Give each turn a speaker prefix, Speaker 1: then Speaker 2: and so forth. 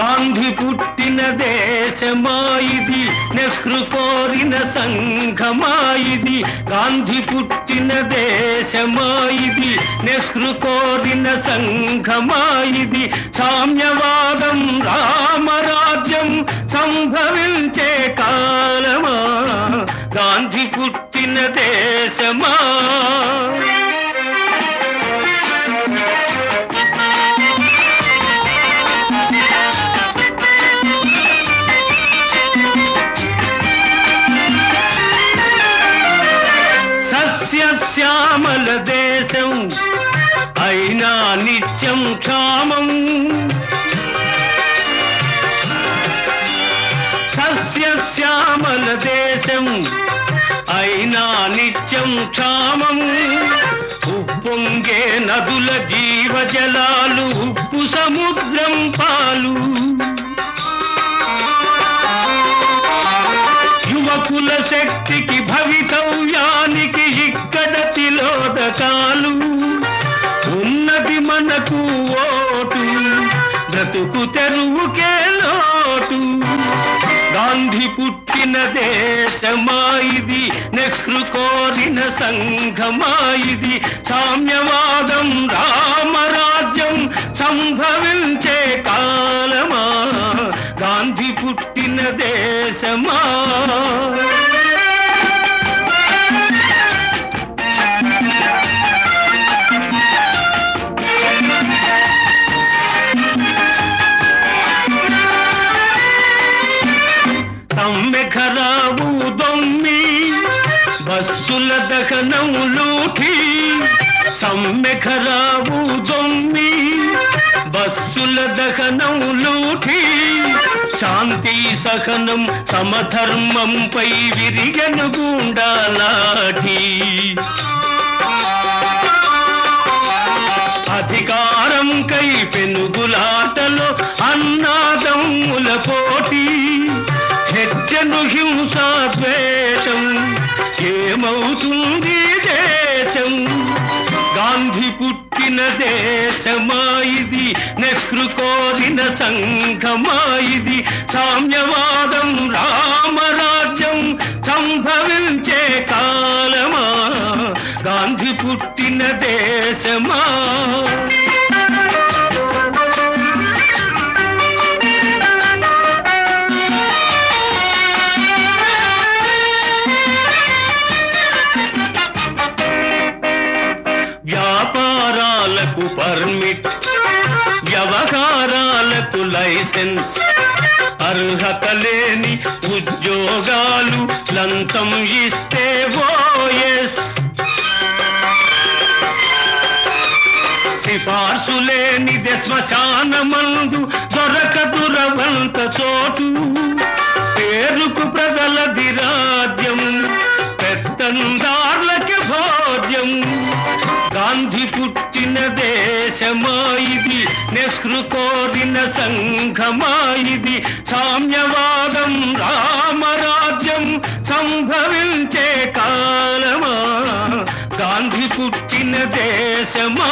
Speaker 1: గాంధీ పుట్టిన దేశమా ఇది నెహ్రు కోరిన సంఘమా ఇది గాంధీ పుట్టిన దేశమా ఇది నెహ్రు కోరిన సంఘమా ఇది సామ్యవాదం రామరాజ్యం సంభవించే కాలమా? గాంధీ పుట్టిన దేశమా సస్యశ్యామల దేశం అయినా నిత్యం క్షామం. సస్యశ్యామల దేశం అయినా నిత్యం క్షామం. ఉప్పొంగే నదుల జీవజలాలు ఉప్పు సముద్రం పాలు. యువకుల శక్తికి బ్రతుకు తెరువుకే లోటు. గాంధీ పుట్టిన దేశమా ఇది? నెహ్రు కోరిన సంఘమా ఇది? సామ్యవాదం రామరాజ్యం సంభవించే కాలమా? గాంధీ పుట్టిన దేశమా సమ్మెఖరావు దొమ్మి బస్సుల దహనం లూఠి సమ్మెఖరావు దొమ్మి బస్సుల దహనం లూఠి శాంతి సహనం సమధర్మంపై విరిగను గుండాలాఠీ ఏమవుతుంది దేశం. గాంధీ పుట్టిన దేశమా ఇది నెహ్రు కోరిన సంఘమా ఇది సామ్యవాదం రామరాజ్యం సంభవించే కాలమా? గాంధీ పుట్టిన దేశమా? పర్మిట్ వ్యవహారాలకు లైసెన్స్ అర్హత లేని ఉద్యోగాలు లంచం ఇస్తే ఓఎస్ సిఫార్సు లేని శ్మశాన మందు దొరకదు రవంత చోటు పేరు పుట్టిన దేశమా ఇది నెహ్రు కోరిన సంఘమా ఇది సామ్యవాదం రామరాజ్యం సంభవించే కాలమా? గాంధీ పుట్టిన దేశమా?